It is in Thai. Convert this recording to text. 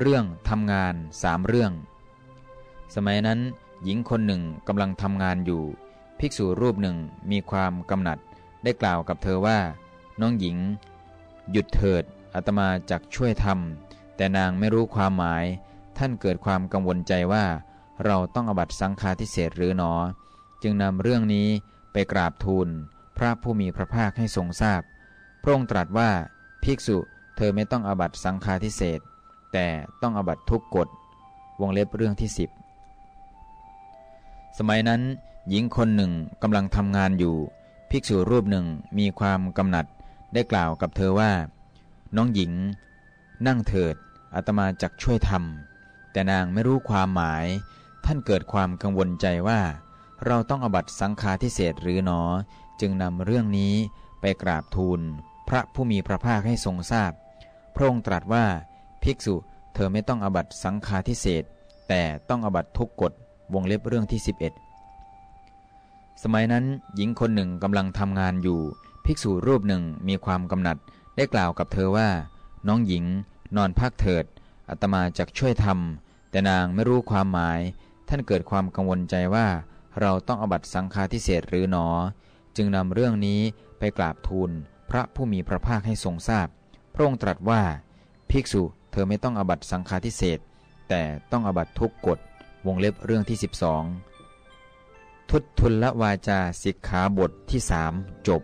เรื่องทำงานสามเรื่อง สมัยนั้น หญิงคนหนึ่งกำลังทำงานอยู่ ภิกษุรูปหนึ่งมีความกำหนัดได้กล่าวกับเธอว่า น้องหญิง หยุดเถิดอาตมาจักช่วยทำแต่นางไม่รู้ความหมาย ท่านเกิดความกังวลใจว่า เราต้องอบัตสังฆาทิเศษหรือหนอ จึงนำเรื่องนี้ไปกราบทูลพระผู้มีพระภาคให้ทรงทราบพระองค์ตรัสว่าภิกษุเธอไม่ต้องอบัตสังฆาทิเศษ แต่ต้องอบัตทุกกฎวงเล็บเรื่องที่สิบสมัยนั้น หญิงคนหนึ่งกำลังทำงานอยู่ ภิกษุรูปหนึ่งมีความกำหนัดได้กล่าวกับเธอว่า น้องหญิง นั่งเถิดอาตมาจักช่วยทำแต่นางไม่รู้ความหมาย ท่านเกิดความกังวลใจว่า เราต้องอบัตสังฆาทิเศษหรือหนอ จึงนำเรื่องนี้ไปกราบทูล พระผู้มีพระภาคให้ทรงทราบพระองค์ตรัสว่า ภิกษุเธอไม่ต้องอบัตสังฆาทิเศษแต่ต้องอบัตทุกกฎวงเล็บเรื่องที่ 11 สมัยนั้นหญิงคนหนึ่งกำลังทำงานอยู่ ภิกษุรูปหนึ่งมีความกำหนัดได้กล่าวกับเธอว่า น้องหญิง นอนพักเถิดอาตมาจะช่วยทำแต่นางไม่รู้ความหมาย ท่านเกิดความกังวลใจว่า เราต้องอบัตสังฆาทิเศษหรือหนอ จึงนำเรื่องนี้ไปกราบทูลพระผู้มีพระภาคให้ทรงทราบ พระองค์ตรัสว่า ภิกษุ ธอไม่ต้องอบัตสังฆาทิเศษแต่ต้องอบัตทุกกฎวงเล็บเรื่องที่ 12 ทุตทุลวาจาสิกขาบทที่สจบ